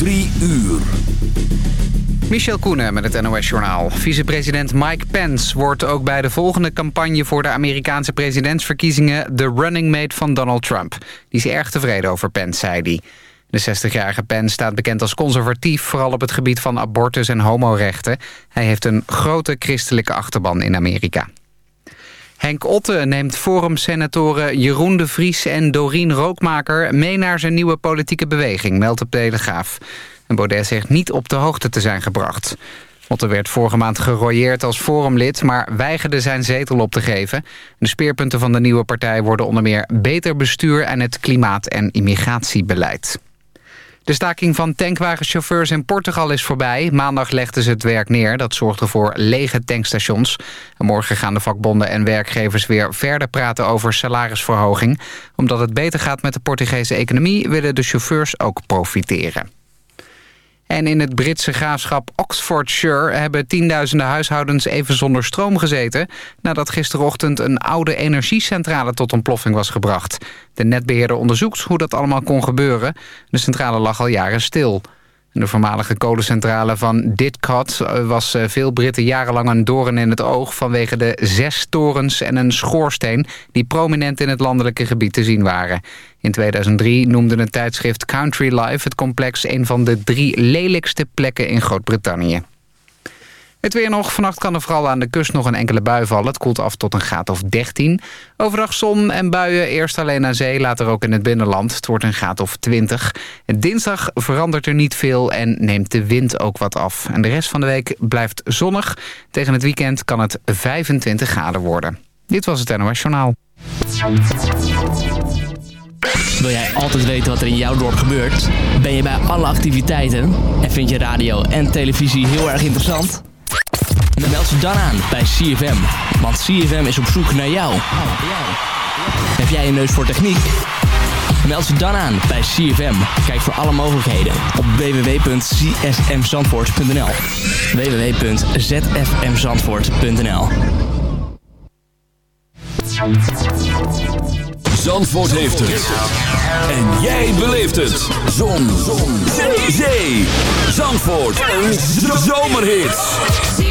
Drie uur. Michel Koenen met het NOS-journaal. Vicepresident Mike Pence wordt ook bij de volgende campagne... voor de Amerikaanse presidentsverkiezingen de running mate van Donald Trump. Die is erg tevreden over Pence, zei hij. De 60-jarige Pence staat bekend als conservatief... vooral op het gebied van abortus en homorechten. Hij heeft een grote christelijke achterban in Amerika. Henk Otte neemt Forum-senatoren Jeroen de Vries en Dorien Rookmaker... mee naar zijn nieuwe politieke beweging, meldt de Telegraaf. En Baudet zegt niet op de hoogte te zijn gebracht. Otte werd vorige maand gerooieerd als forumlid... maar weigerde zijn zetel op te geven. De speerpunten van de nieuwe partij worden onder meer... beter bestuur en het klimaat- en immigratiebeleid. De staking van tankwagenchauffeurs in Portugal is voorbij. Maandag legden ze het werk neer. Dat zorgde voor lege tankstations. morgen gaan de vakbonden en werkgevers weer verder praten over salarisverhoging. Omdat het beter gaat met de Portugese economie... willen de chauffeurs ook profiteren. En in het Britse graafschap Oxfordshire hebben tienduizenden huishoudens even zonder stroom gezeten... nadat gisterochtend een oude energiecentrale tot ontploffing was gebracht. De netbeheerder onderzoekt hoe dat allemaal kon gebeuren. De centrale lag al jaren stil. De voormalige kolencentrale van Didcot eh, was eh, veel Britten jarenlang een doorn in het oog... vanwege de zes torens en een schoorsteen die prominent in het landelijke gebied te zien waren. In 2003 noemde het tijdschrift Country Life het complex een van de drie lelijkste plekken in Groot-Brittannië. Het weer nog. Vannacht kan er vooral aan de kust nog een enkele bui vallen. Het koelt af tot een graad of 13. Overdag zon en buien. Eerst alleen aan zee, later ook in het binnenland. Het wordt een graad of 20. Dinsdag verandert er niet veel en neemt de wind ook wat af. En de rest van de week blijft zonnig. Tegen het weekend kan het 25 graden worden. Dit was het NOS Journaal. Wil jij altijd weten wat er in jouw dorp gebeurt? Ben je bij alle activiteiten? En vind je radio en televisie heel erg interessant? Meld je dan aan bij CFM. Want CFM is op zoek naar jou. Heb jij een neus voor techniek? Meld je dan aan bij CFM. Kijk voor alle mogelijkheden op www.csmzandvoort.nl www.zfmzandvoort.nl Zandvoort heeft het. En jij beleeft het. Zon. Zon. Zee. Zandvoort. Een zomerhit.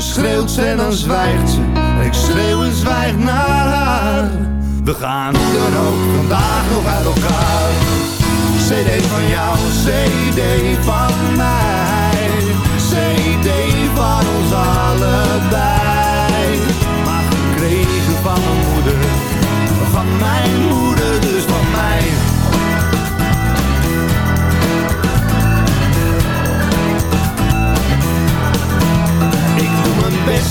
Schreeuwt ze en dan zwijgt ze. Ik schreeuw en zwijg naar haar. We gaan hoe dan ook vandaag nog uit elkaar. CD van jou, CD van mij. CD van ons allebei. Maar gekregen van mijn moeder. Van mijn moeder, dus van mij.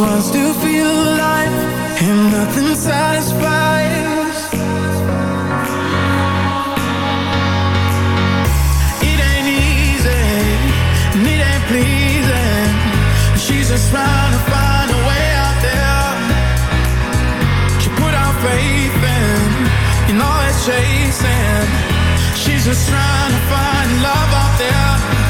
wants to feel alive and nothing satisfies. It ain't easy and it ain't pleasing. She's just trying to find a way out there. She put out faith in, in all that chasing. She's just trying to find love out there.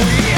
we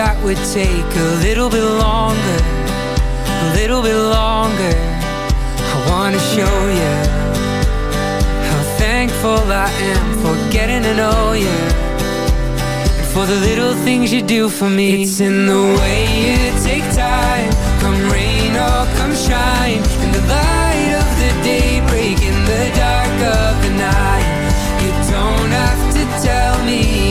that would take a little bit longer, a little bit longer. I wanna show you how thankful I am for getting to know you. And for the little things you do for me. It's in the way you take time, come rain or come shine. In the light of the daybreak, in the dark of the night. You don't have to tell me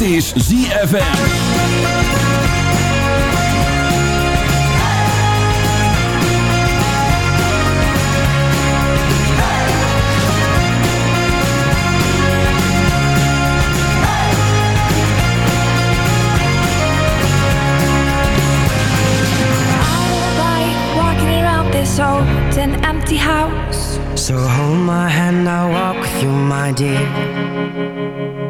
Dit is ZFM. like walking around this old and empty house. So hold my hand, I'll walk with you, my dear.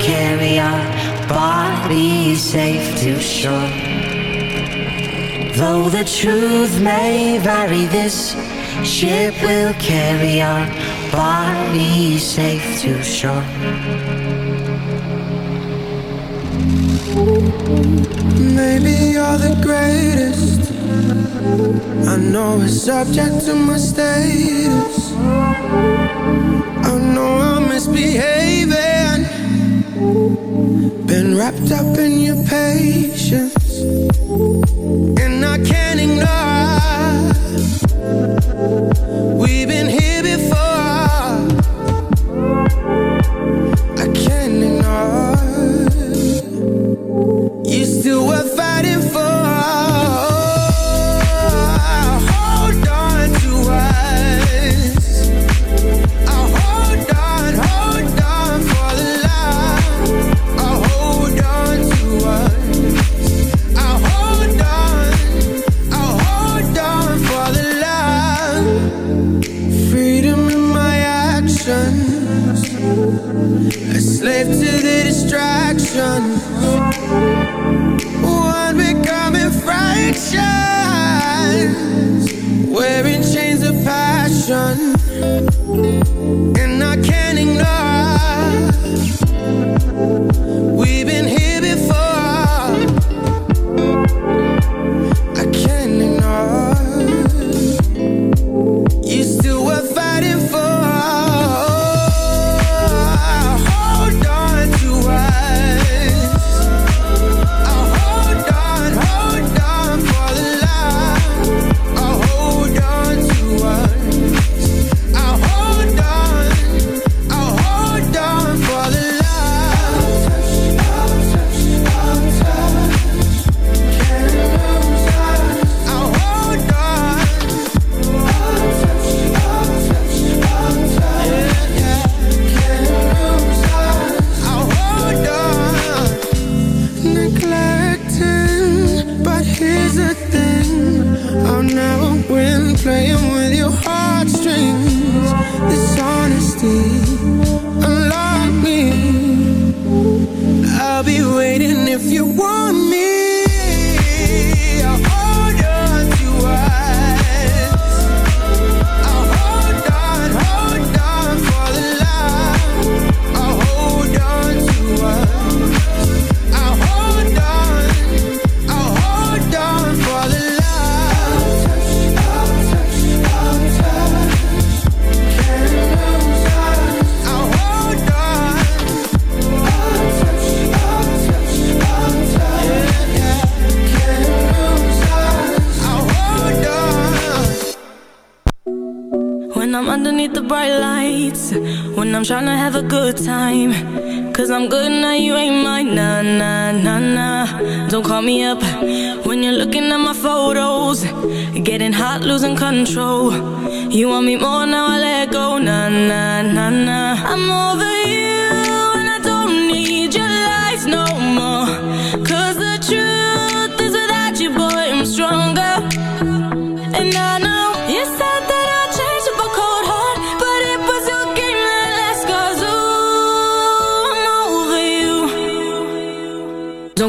carry our bodies safe to shore. Though the truth may vary, this ship will carry our bodies safe to shore. Maybe you're the greatest. I know it's subject to my status. I know I'm misbehaving. Been wrapped up in your patience. And I can't ignore.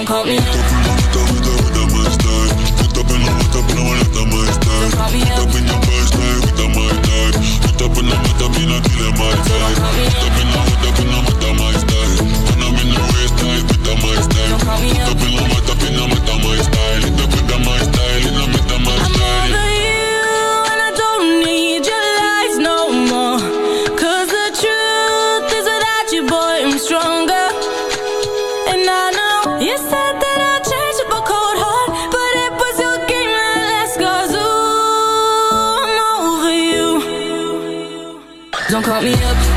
don't call me Up in your first night with a dat tight. Put up in the metamina, dat a mic Don't call me up.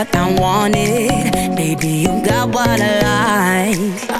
what I wanted. Baby, you got what I like.